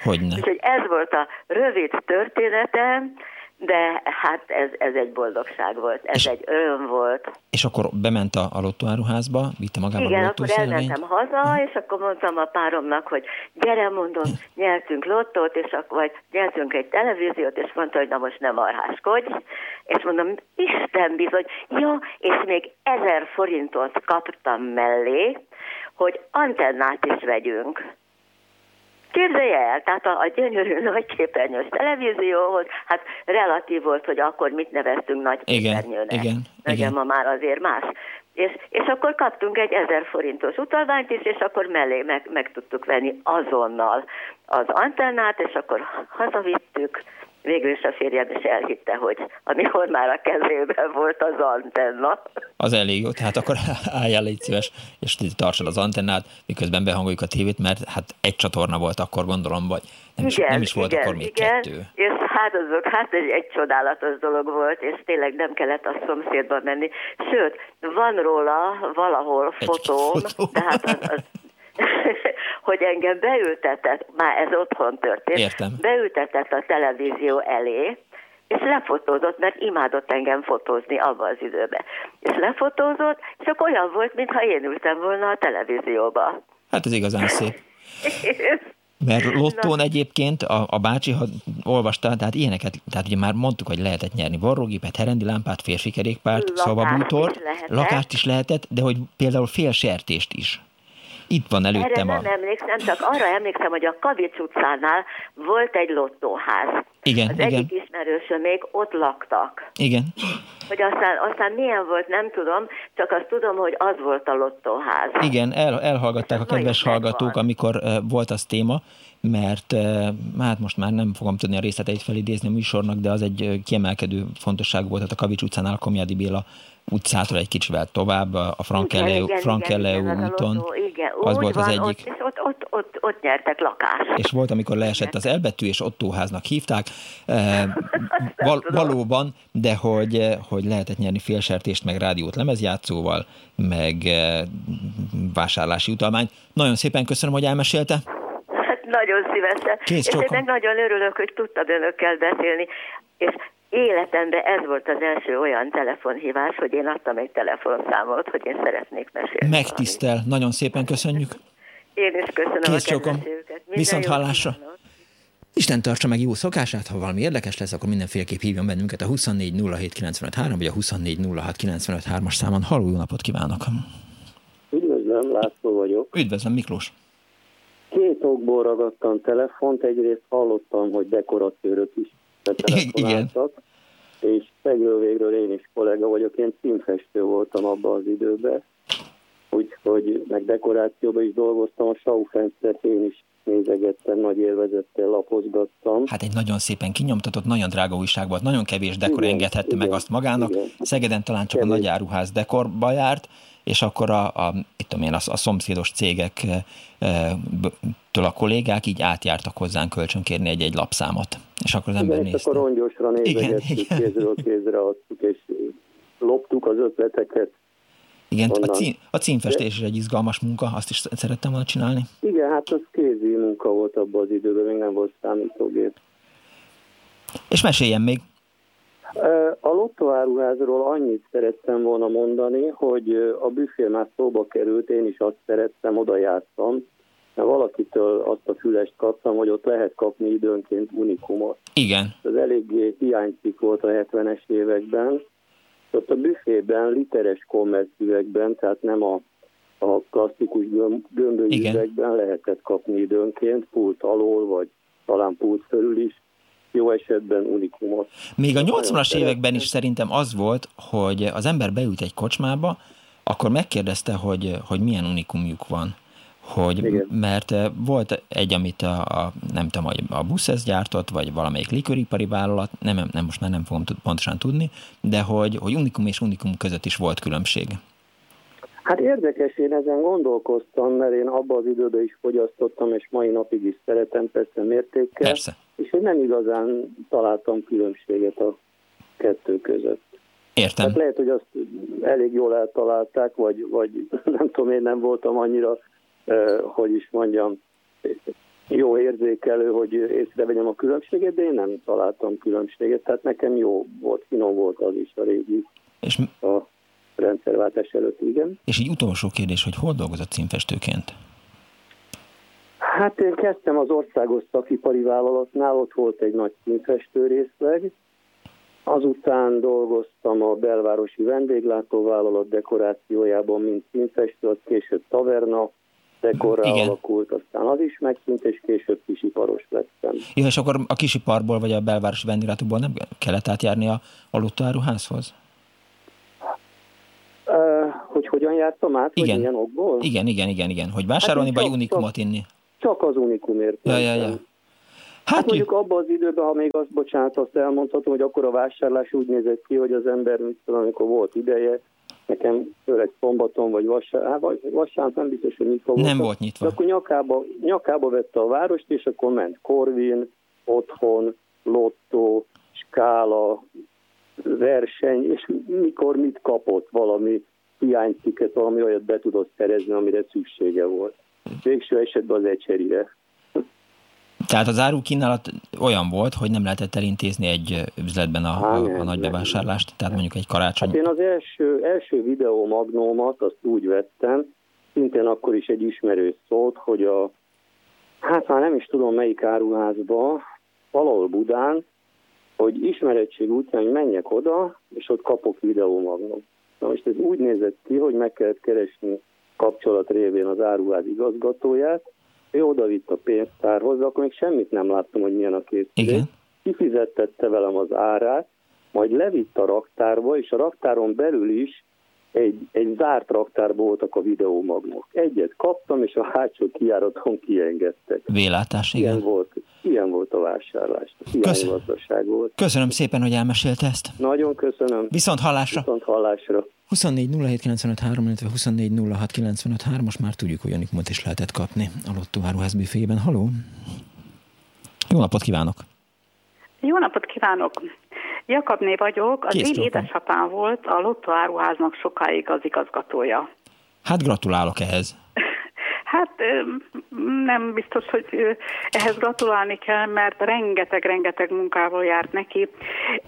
Hogyne. Úgyhogy ez volt a rövid történetem, de hát ez, ez egy boldogság volt, ez és, egy öröm volt. És akkor bement a, a lottóáruházba, vitte magával Igen, a akkor elmentem haza, ha. és akkor mondtam a páromnak, hogy gyere, mondom, nyertünk lottót, és akkor, vagy nyertünk egy televíziót, és mondta, hogy na most nem arháskodj, és mondom, Isten bizony, ja, és még ezer forintot kaptam mellé, hogy antennát is vegyünk. Képzelje el, tehát a, a gyönyörű nagyképernyős televízióhoz, hát relatív volt, hogy akkor mit neveztünk nagyképernyőnek. Igen, igen, igen. ma már azért más. És, és akkor kaptunk egy ezer forintos utalványt is, és akkor mellé meg, meg tudtuk venni azonnal az antennát, és akkor hazavittük, végül is a férjem is elhitte, hogy amikor már a kezében volt az antenna. Az elég jó, tehát akkor álljál légy szíves, és tartsad az antennát, miközben behangoljuk a tévét, mert hát egy csatorna volt akkor gondolom, vagy nem, igen, is, nem is volt igen, akkor még igen, kettő. És hát azok, hát egy, egy csodálatos dolog volt, és tényleg nem kellett a szomszédba menni. Sőt, van róla valahol fotóm, fotó. tehát az, az hogy engem beültetett, már ez otthon történt, Értem. beültetett a televízió elé, és lefotózott, mert imádott engem fotózni abban az időben. És lefotózott, akkor olyan volt, mintha én ültem volna a televízióba. Hát ez igazán szép. Mert lottón Na. egyébként a, a bácsi, ha olvasta, tehát ilyeneket, tehát ugye már mondtuk, hogy lehetett nyerni varrógépet, herendi lámpát, férfi kerékpárt, szobabútort, lakást is lehetett, de hogy például fél sertést is. Itt van előttem Erre nem a... emlékszem, csak arra emlékszem, hogy a Kavics utcánál volt egy lottóház. Igen, Az igen. egyik még ott laktak. Igen. Hogy aztán, aztán milyen volt, nem tudom, csak azt tudom, hogy az volt a lottóház. Igen, el, elhallgatták a kedves hallgatók, amikor uh, volt az téma, mert uh, hát most már nem fogom tudni a részleteit felidézni a műsornak, de az egy kiemelkedő fontosság volt, tehát a Kavics utcánál a Komjádi Béla utcától egy kicsivel tovább, a Frankeleu, a úton. igen, az volt van, az egyik. Ott, és ott, ott, ott, ott nyertek lakást. És volt, amikor leesett az elbetű, és Ottóháznak hívták. E, val, valóban, de hogy, eh, hogy lehetett nyerni félsertést, meg rádiót lemezjátszóval, meg e, vásárlási utalmányt. Nagyon szépen köszönöm, hogy elmesélte. Hát nagyon szívesen. Kész és én meg nagyon örülök, hogy tudtad önökkel beszélni. És életemben ez volt az első olyan telefonhívás, hogy én adtam egy telefonszámot, hogy én szeretnék mesélni. Megtisztel, nagyon szépen köszönjük. Én is köszönöm Kész a Viszont hallásra. kívánok. Isten tartsa meg jó szokását, ha valami érdekes lesz, akkor mindenféleképp hívjon bennünket a 24 07 95 vagy a 24 06 95 as számon. Halló, jó napot kívánok! Üdvözlöm, László vagyok. Üdvözlöm, Miklós! Két okból ragadtam telefont, egyrészt hallottam, hogy dekoratőrök is betelefonáltak, és szegről végről én is kollega vagyok, én címfestő voltam abban az időben, úgyhogy meg dekorációban is dolgoztam, a Schaufenstert én is nézegettem, nagy élvezettel lapozgattam. Hát egy nagyon szépen kinyomtatott, nagyon drága újság volt, nagyon kevés dekor Igen, engedhette igen, meg azt magának. igen. Szegeden talán csak a Kevés. nagyáruház dekorba járt, és akkor a, a, itt tudom én, a, a szomszédos cégek e, e, b- től a kollégák így átjártak hozzánk kölcsönkérni egy-egy lapszámot. És akkor az ember Igen, és nézte. akkor rongyosra nézegettük, kézről kézre adtuk, és loptuk az ötleteket. Igen, a, cím, a címfestés is egy izgalmas munka, azt is szerettem volna csinálni. Igen, hát az kézi munka volt abban az időben, még nem volt számítógép. És meséljen még. A lottoáruházról annyit szerettem volna mondani, hogy a büfé már szóba került, én is azt szerettem, oda jártam, mert valakitől azt a fülest kaptam, hogy ott lehet kapni időnként unikumot. Igen, Ez eléggé hiányzik volt a 70-es években. Ott a büfében literes kommerszüvegben, tehát nem a, a klasszikus gömb, gömbölyű Igen. üvegben lehetett kapni időnként, pult alól, vagy talán pult fölül is, jó esetben unikumot. Még a Nagyon 80-as években is szerintem az volt, hogy az ember beült egy kocsmába, akkor megkérdezte, hogy, hogy milyen unikumjuk van. Hogy, Igen. mert eh, volt egy, amit a, a nem tudom, a Buszesz gyártott, vagy valamelyik liköripari vállalat, nem, nem, most már nem fogom tud, pontosan tudni, de hogy, hogy unikum és unikum között is volt különbség. Hát érdekes, én ezen gondolkoztam, mert én abban az időben is fogyasztottam, és mai napig is szeretem, persze mértékkel. Persze. És én nem igazán találtam különbséget a kettő között. Értem. Tehát lehet, hogy azt elég jól eltalálták, vagy, vagy nem tudom, én nem voltam annyira, eh, hogy is mondjam, jó érzékelő, hogy észrevegyem a különbséget, de én nem találtam különbséget, tehát nekem jó volt, finom volt az is a régi, És, a rendszerváltás előtt, igen. és egy utolsó kérdés, hogy hol dolgozott címfestőként? Hát én kezdtem az országos szakipari vállalatnál, ott volt egy nagy színfestő részleg, azután dolgoztam a belvárosi vendéglátóvállalat dekorációjában, mint színfestő, az később taverna, dekorra Igen. alakult, aztán az is megszűnt, és később kisiparos lettem. Ja, és akkor a kisiparból vagy a belvárosi vendéglátóból nem kellett átjárni a, a lottóáruházhoz? Uh, hogy hogyan jártam át, Igen. hogy milyen okból? Igen, igen, igen, igen. Hogy vásárolni, Hát vagy csak- unikumot inni? Csak az unikumért. Ja, ja, ja. Hát, Hát mondjuk abban az időben, ha még azt, bocsánat, azt elmondhatom, hogy akkor a vásárlás úgy nézett ki, hogy az ember, mit tudom, amikor volt ideje, nekem főleg szombaton vagy vasárnap, hát, vasárnap nem biztos, hogy nyitva Nem voltak, volt nyitva. De akkor nyakába, nyakába vette a várost, és akkor ment Corvin, otthon, lottó, skála, verseny, és mikor mit kapott valami hiányciket, valami olyat be tudott szerezni, amire szüksége volt. Végső esetben az ecserire. Tehát az árukínálat olyan volt, hogy nem lehetett elintézni egy üzletben a, Á, a, nem, a nagy nem. bevásárlást, tehát mondjuk egy karácsony. Hát én az első, első videó magnómat azt úgy vettem, szintén akkor is egy ismerős szólt, hogy a, hát már nem is tudom melyik áruházba, valahol Budán, hogy ismerettség hogy menjek oda, és ott kapok videómagnót. Na most ez úgy nézett ki, hogy meg kellett keresni kapcsolat révén az áruház igazgatóját, ő oda vitt a pénztárhoz, akkor még semmit nem láttam, hogy milyen a készülék. Kifizettette velem az árát, majd levitt a raktárba, és a raktáron belül is egy, egy zárt raktárban voltak a videómagnok. Egyet kaptam, és a hátsó kiáraton kiengedtek. Vélátás, igen. Ilyen volt, vásárlás. Köszönöm. volt. Köszönöm szépen, hogy elmesélte ezt. Nagyon köszönöm. Viszont hallásra. Viszont hallásra. 24 07 illetve 24 06 most már tudjuk, hogy Janikmot is lehetett kapni a Lotto áruház büfében. Haló! Jó napot kívánok! Jó napot kívánok! Jakabné vagyok, az Kész én édesapám volt a Lotto áruháznak sokáig az igazgatója. Hát gratulálok ehhez. Hát nem biztos, hogy ehhez gratulálni kell, mert rengeteg-rengeteg munkával járt neki.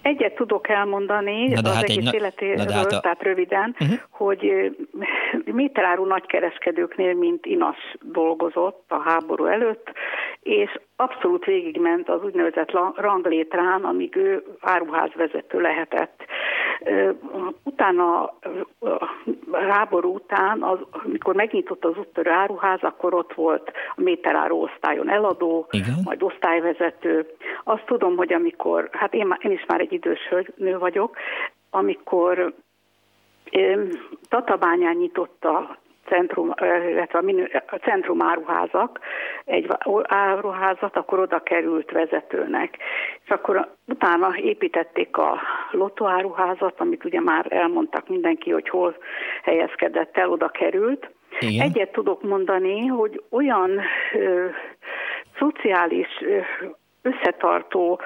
Egyet tudok elmondani az hát egész egy, életéről, hát a... tehát röviden, uh-huh. hogy méteráru nagykereskedőknél, mint Inas dolgozott a háború előtt, és abszolút végigment az úgynevezett ranglétrán, amíg ő áruházvezető lehetett. Utána, a háború után, az, amikor megnyitott az úttörő áruház, akkor ott volt a méteráru osztályon eladó, Igen. majd osztályvezető. Azt tudom, hogy amikor, hát én, én is már egy idős nő vagyok, amikor Tatabányán nyitotta centrum, illetve a, minő, a centrum áruházak, egy áruházat, akkor oda került vezetőnek. És akkor utána építették a Lotto áruházat, amit ugye már elmondtak mindenki, hogy hol helyezkedett el, oda került. Igen. Egyet tudok mondani, hogy olyan ö, szociális ö, összetartó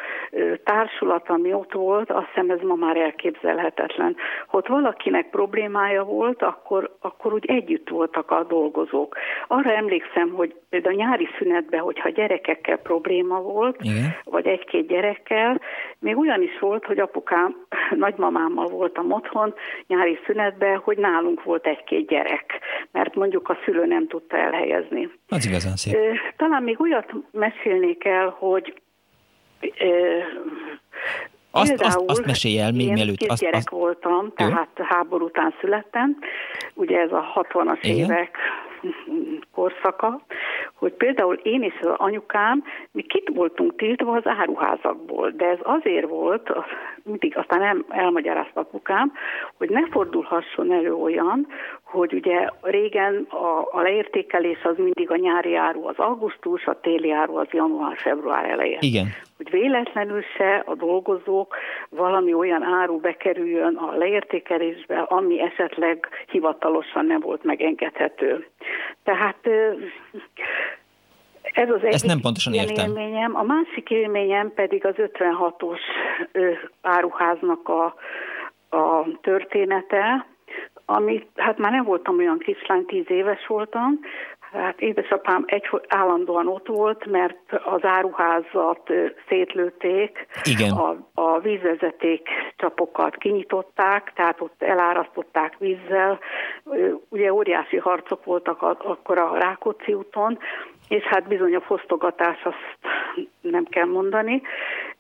társulat, ami ott volt, azt hiszem ez ma már elképzelhetetlen. Ha ott valakinek problémája volt, akkor, akkor úgy együtt voltak a dolgozók. Arra emlékszem, hogy például a nyári szünetben, hogyha gyerekekkel probléma volt, Igen. vagy egy-két gyerekkel, még olyan is volt, hogy apukám, nagymamámmal voltam otthon nyári szünetben, hogy nálunk volt egy-két gyerek, mert mondjuk a szülő nem tudta elhelyezni. Az igazán szép. Talán még olyat mesélnék el, hogy azt, Például azt, azt mesélj el még mielőtt. Én gyerek azt... voltam, tehát Jó. háború után születtem, ugye ez a 60-as évek korszaka, hogy például én és az anyukám, mi kit voltunk tiltva az áruházakból, de ez azért volt, mindig aztán el, elmagyarázta apukám, hogy ne fordulhasson elő olyan, hogy ugye régen a, a leértékelés az mindig a nyári áru az augusztus, a téli áru az január-február eleje. Igen. Hogy véletlenül se a dolgozók valami olyan áru bekerüljön a leértékelésbe, ami esetleg hivatalosan nem volt megengedhető. Tehát ez az egyik Ezt nem pontosan értem. élményem. A másik élményem pedig az 56-os áruháznak a, a története, amit, hát már nem voltam olyan kislány, tíz éves voltam, Hát édesapám egy állandóan ott volt, mert az áruházat szétlőtték, Igen. A, a vízvezeték csapokat kinyitották, tehát ott elárasztották vízzel. Ugye óriási harcok voltak akkor a Rákóczi úton, és hát bizony a fosztogatás azt nem kell mondani.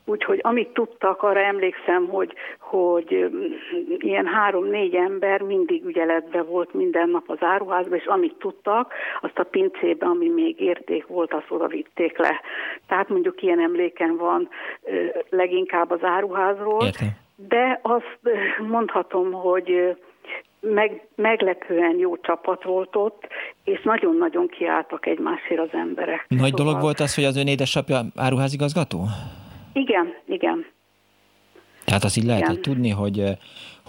Úgyhogy amit tudtak, arra emlékszem, hogy, hogy mm, ilyen három-négy ember mindig ügyeletbe volt minden nap az áruházban, és amit tudtak, azt a pincébe, ami még érték volt, azt oda vitték le. Tehát mondjuk ilyen emléken van leginkább az áruházról, Értem. de azt mondhatom, hogy meg, meglepően jó csapat volt ott, és nagyon-nagyon kiálltak egymásért az emberek. Nagy szóval... dolog volt az, hogy az ön édesapja áruházigazgató? Igen, igen. Tehát azt így lehetett igen. tudni, hogy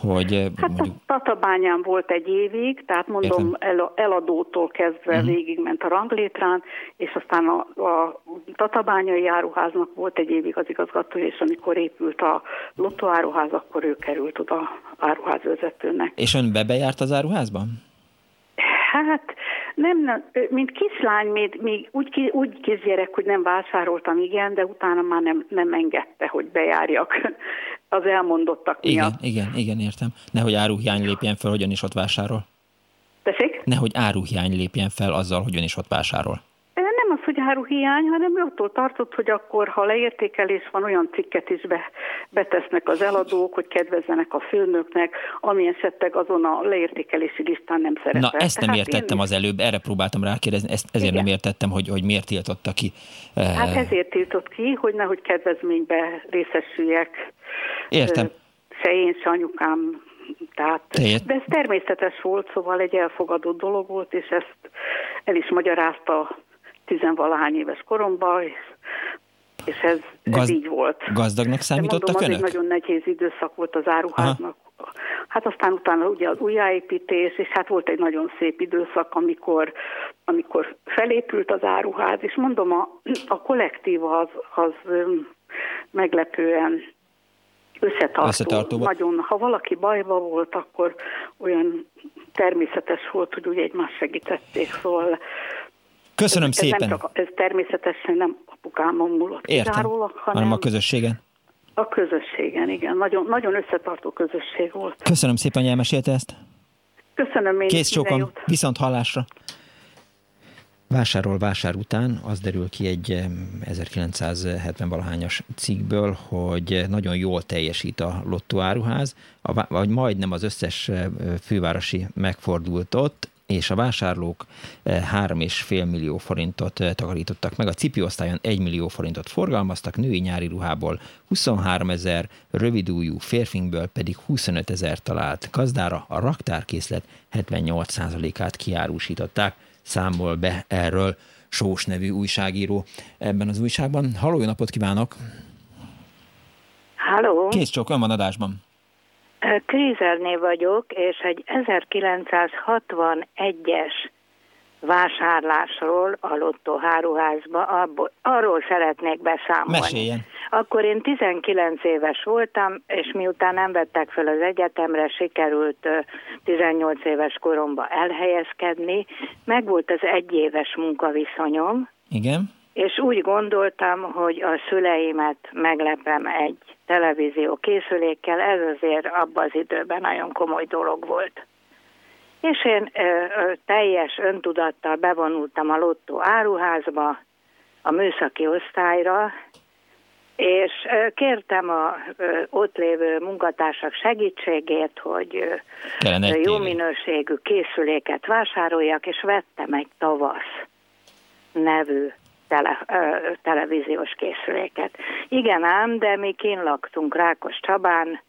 hogy... Hát mondjuk... a Tatabányán volt egy évig, tehát mondom el, eladótól kezdve uh-huh. végigment a ranglétrán, és aztán a, a Tatabányai áruháznak volt egy évig az igazgató, és amikor épült a Lotto áruház, akkor ő került oda áruházvezetőnek. És ön bebejárt az áruházban? Hát nem, nem mint kislány, még, még úgy, úgy kisgyerek, hogy nem vásároltam, igen, de utána már nem, nem engedte, hogy bejárjak az elmondottak igen, miatt. Igen, igen, értem. Nehogy áruhiány lépjen fel, hogyan is ott vásárol. Tessék? Nehogy áruhiány lépjen fel azzal, hogy ön is ott vásárol. Hogy áruhiány, hanem attól tartott, hogy akkor, ha leértékelés van, olyan cikket is be, betesznek az eladók, hogy kedvezzenek a főnöknek, ami esetleg azon a leértékelési listán nem szerepel. Na, ezt nem Tehát értettem én... az előbb, erre próbáltam rákérdezni, ezt, ezért Igen. nem értettem, hogy, hogy miért tiltotta ki. Hát ezért tiltott ki, hogy nehogy kedvezménybe részesüljek. Értem. Se én, se anyukám tehát, de ez természetes volt, szóval egy elfogadott dolog volt, és ezt el is magyarázta tizenvalahány éves koromban, és, ez, Gaz, ez így volt. Gazdagnak számítottak mondom, önök? Az egy nagyon nehéz időszak volt az áruháznak. Aha. Hát aztán utána ugye az újjáépítés, és hát volt egy nagyon szép időszak, amikor, amikor felépült az áruház, és mondom, a, a kollektíva az, az meglepően összetartó. összetartó. Nagyon, ha valaki bajba volt, akkor olyan természetes volt, hogy úgy egymást segítették, szóval Köszönöm ez, szépen. Ez, nem csak, ez természetesen nem apukámon múlott Értem, kizárólag, hanem, hanem a közösségen. A közösségen, igen. Nagyon, nagyon összetartó közösség volt. Köszönöm szépen, hogy elmesélte ezt. Köszönöm én Kész csókom, viszont hallásra. Vásárol vásár után az derül ki egy 1970-valahányas cikkből, hogy nagyon jól teljesít a lottóáruház, vagy majdnem az összes fővárosi megfordult ott, és a vásárlók 3,5 millió forintot takarítottak meg. A cipőosztályon 1 millió forintot forgalmaztak, női nyári ruhából 23 ezer, rövidújú férfinkből pedig 25 ezer talált gazdára. A raktárkészlet 78%-át kiárusították számol be erről Sós nevű újságíró ebben az újságban. Halló, jó napot kívánok! Halló! Kész csak, van adásban. Krízerné vagyok, és egy 1961-es vásárlásról a Lotto háruházba, abból, arról szeretnék beszámolni. Meséljen. Akkor én 19 éves voltam, és miután nem vettek fel az egyetemre, sikerült 18 éves koromba elhelyezkedni. Megvolt az egyéves munkaviszonyom. Igen. És úgy gondoltam, hogy a szüleimet meglepem egy televízió készülékkel, ez azért abban az időben nagyon komoly dolog volt. És én ö, ö, teljes öntudattal bevonultam a lottó áruházba, a műszaki osztályra, és ö, kértem a ö, ott lévő munkatársak segítségét, hogy ö, jó minőségű készüléket vásároljak, és vettem egy tavasz nevű tele, ö, televíziós készüléket. Igen ám, de mi kínlaktunk Rákos Csabán,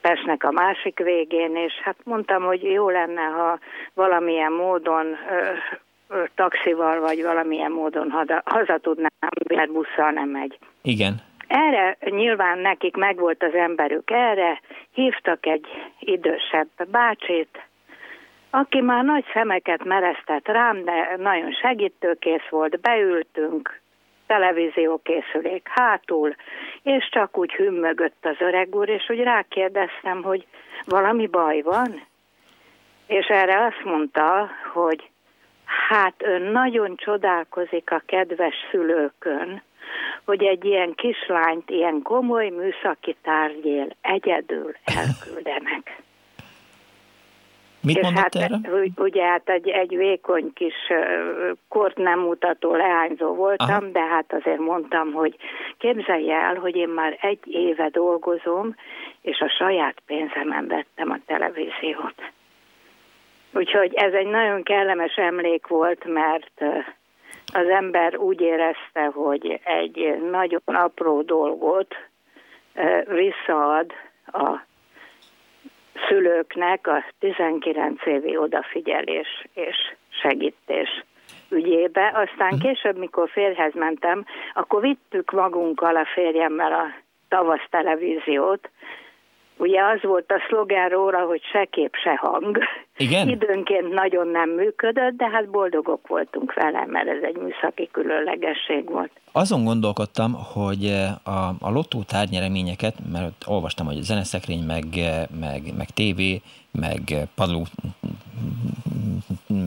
Pesnek a másik végén, és hát mondtam, hogy jó lenne, ha valamilyen módon ö, ö, taxival, vagy valamilyen módon haza, haza tudnám, mert busszal nem megy. Igen. Erre nyilván nekik megvolt az emberük erre, hívtak egy idősebb bácsit, aki már nagy szemeket mereztett rám, de nagyon segítőkész volt, beültünk, televíziókészülék hátul, és csak úgy hümmögött az öreg úr, és úgy rákérdeztem, hogy valami baj van? És erre azt mondta, hogy hát ön nagyon csodálkozik a kedves szülőkön, hogy egy ilyen kislányt ilyen komoly műszaki tárgyél egyedül elküldenek. Mit és mondott hát, erre? Ugye hát egy, egy vékony kis kort nem mutató leányzó voltam, Aha. de hát azért mondtam, hogy képzelje el, hogy én már egy éve dolgozom, és a saját pénzemen vettem a televíziót. Úgyhogy ez egy nagyon kellemes emlék volt, mert az ember úgy érezte, hogy egy nagyon apró dolgot visszaad a szülőknek a 19 évi odafigyelés és segítés ügyébe. Aztán mhm. később, mikor férhez mentem, akkor vittük magunkkal a férjemmel a tavasz televíziót, Ugye az volt a szlogen róla, hogy se kép, se hang. Igen? Időnként nagyon nem működött, de hát boldogok voltunk vele, mert ez egy műszaki különlegesség volt. Azon gondolkodtam, hogy eh, a, a lottó tárnyereményeket, mert olvastam, hogy zeneszekrény, meg, eh, meg, meg tévé, meg padló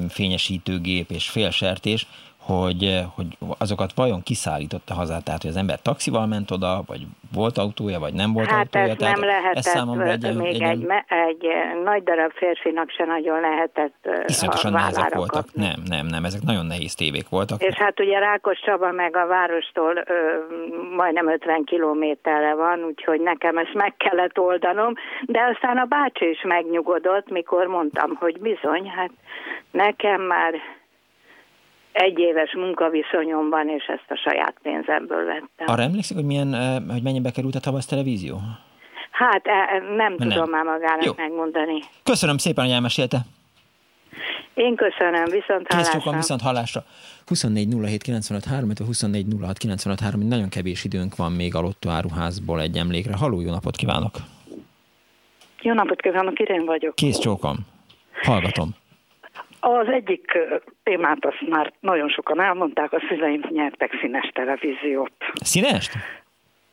fényesítőgép és félsertés, hogy, eh, hogy azokat vajon kiszállította haza, tehát hogy az ember taxival ment oda, vagy volt autója, vagy nem volt hát autója. Hát nem lehetett, ez számomra egy, még egy, egy, egy nagy darab férfinak se nagyon lehetett Iszonyatosan nehezek voltak. Nem, nem, nem, ezek nagyon nehéz tévék voltak. És hát ugye Rákos Csaba meg a várostól ö, majdnem 50 kilométerre van, úgyhogy nekem ezt meg kellett oldanom, de aztán a bácsi is megnyugodott, mikor mondtam, hogy bizony, hát nekem már egy éves munkaviszonyom van, és ezt a saját pénzemből vettem. Arra emlékszik, hogy, milyen, hogy mennyibe került a tavasz televízió? Hát e, nem, nem tudom már magának Jó. megmondani. Köszönöm szépen, hogy elmesélte. Én köszönöm, viszont hallásra. Kész viszont hallásra. 24 07 95 3, 24 06 95 3, nagyon kevés időnk van még a Lotto áruházból egy emlékre. Haló, jó napot kívánok! Jó napot kívánok, Irén vagyok. Kész csókom. Hallgatom. Az egyik témát azt már nagyon sokan elmondták, a szüleim nyertek színes televíziót. Színest?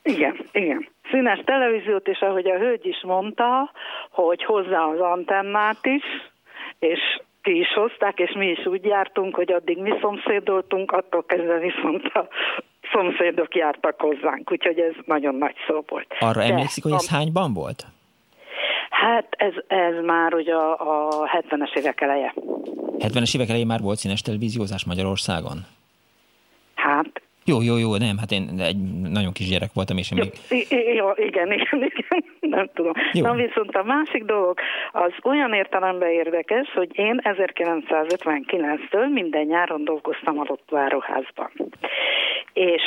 Igen, igen. Színes televíziót, és ahogy a hölgy is mondta, hogy hozzá az antennát is, és ki is hozták, és mi is úgy jártunk, hogy addig mi szomszédoltunk, attól kezdve viszont a szomszédok jártak hozzánk, úgyhogy ez nagyon nagy szó volt. Arra De emlékszik, hogy ez a... hányban volt? Hát ez, ez már ugye a, a 70-es évek eleje. 70-es évek elején már volt színes televíziózás Magyarországon? Hát jó, jó, jó, nem, hát én egy nagyon kis gyerek voltam, és én még... Jó, igen, igen, igen, nem tudom. Jó. Na viszont a másik dolog, az olyan értelemben érdekes, hogy én 1959-től minden nyáron dolgoztam a Lottóáruházban. És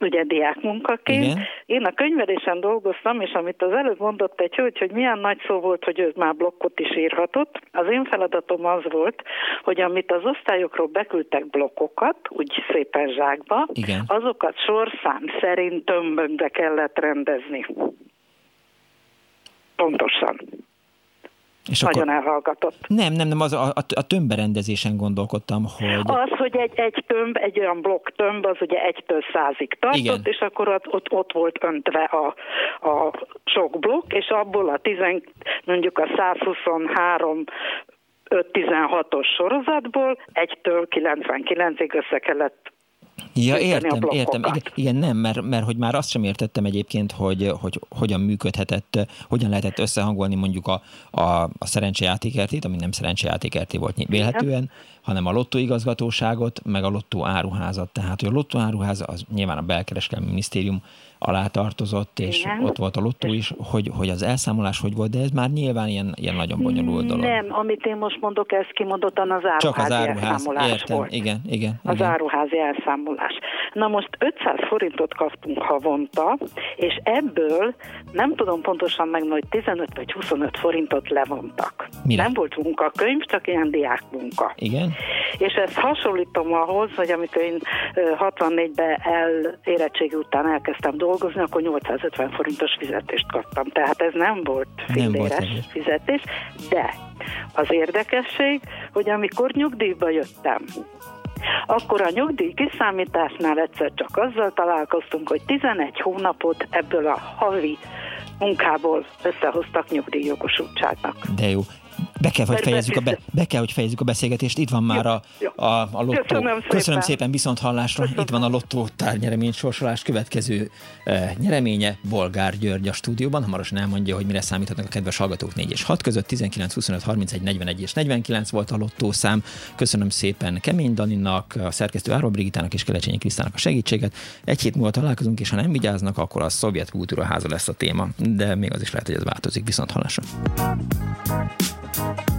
ugye diákmunkaként. Igen. Én a könyvelésen dolgoztam, és amit az előbb mondott egy hölgy, hogy milyen nagy szó volt, hogy ő már blokkot is írhatott, az én feladatom az volt, hogy amit az osztályokról beküldtek blokkokat, úgy szépen zsákba, Igen. azokat sorszám szerint tömbökbe kellett rendezni. Pontosan. És Nagyon akkor... elhallgatott. Nem, nem, nem, az a, a, a tömbberendezésen gondolkodtam, hogy... Az, hogy egy, egy tömb, egy olyan blokk tömb, az ugye egytől százig tartott, Igen. és akkor ott, ott, ott volt öntve a, a sok blokk, és abból a tizen, mondjuk a 123 5-16-os sorozatból egytől 99-ig össze kellett Ja, értem, értem. Igen, igen, nem, mert, mert hogy már azt sem értettem egyébként, hogy, hogy hogyan működhetett, hogyan lehetett összehangolni mondjuk a, a, a szerencsejátékertét, ami nem szerencsejátékerté volt vélhetően, hanem a lottóigazgatóságot, meg a lottó áruházat. Tehát, hogy a lottó áruház az nyilván a belkereskedelmi minisztérium alá tartozott, és Igen. ott volt a lottó is, hogy, hogy az elszámolás hogy volt, de ez már nyilván ilyen, ilyen nagyon bonyolult dolog. Nem, amit én most mondok, ez kimondottan az áruházi Csak az áruház, elszámolás értem, volt. Igen, igen, az igen. áruházi elszámolás. Na most 500 forintot kaptunk havonta, és ebből nem tudom pontosan meg, hogy 15 vagy 25 forintot levontak. Mire? Nem volt munkakönyv, csak ilyen diákmunka. Igen. És ezt hasonlítom ahhoz, hogy amikor én 64-ben el érettségi után elkezdtem dolgozni, akkor 850 forintos fizetést kaptam. Tehát ez nem volt filléres fizetés, de az érdekesség, hogy amikor nyugdíjba jöttem, akkor a nyugdíj kiszámításnál egyszer csak azzal találkoztunk, hogy 11 hónapot ebből a havi munkából összehoztak nyugdíjjogosultságnak. De jó. Be kell, hogy fejezzük a, be, be kell, hogy fejezzük a beszélgetést. Itt van már a, a, a lottó. Köszönöm szépen, Köszönöm szépen viszont hallásra. Köszönöm. Itt van a lottó tárnyeremény sorsolás következő e, nyereménye. Bolgár György a stúdióban. Hamarosan elmondja, hogy mire számíthatnak a kedves hallgatók 4 és 6 között. 19, 25, 31, 41 és 49 volt a lottó szám. Köszönöm szépen Kemény Daninak, a szerkesztő Áról Brigitának és Kelecsényi Krisztának a segítséget. Egy hét múlva találkozunk, és ha nem vigyáznak, akkor a szovjet kultúra háza lesz a téma. De még az is lehet, hogy ez változik. Viszont hallásra. you